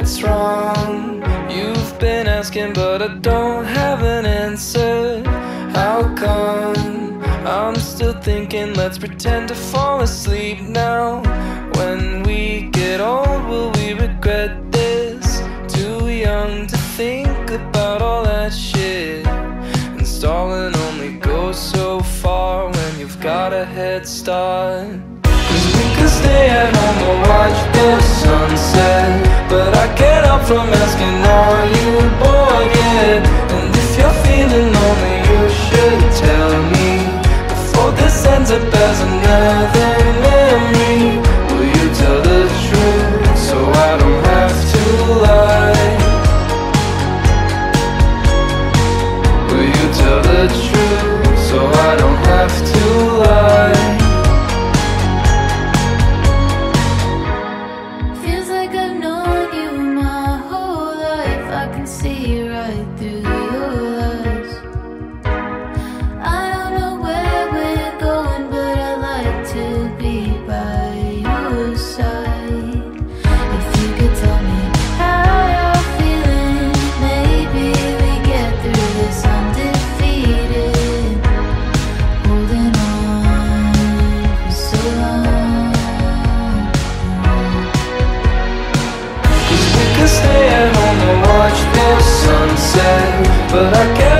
what's wrong? You've been asking, but I don't have an answer. How come I'm still thinking? Let's pretend to fall asleep now. When we get old, will we regret this? Too young to think about all that shit. And stalling only goes so far when you've got a head start. Cause we can stay at there's another memory Will you tell the truth so I don't have to lie? Will you tell the truth so I don't have to lie? Feels like I've known you my whole life I can see right through but I can't.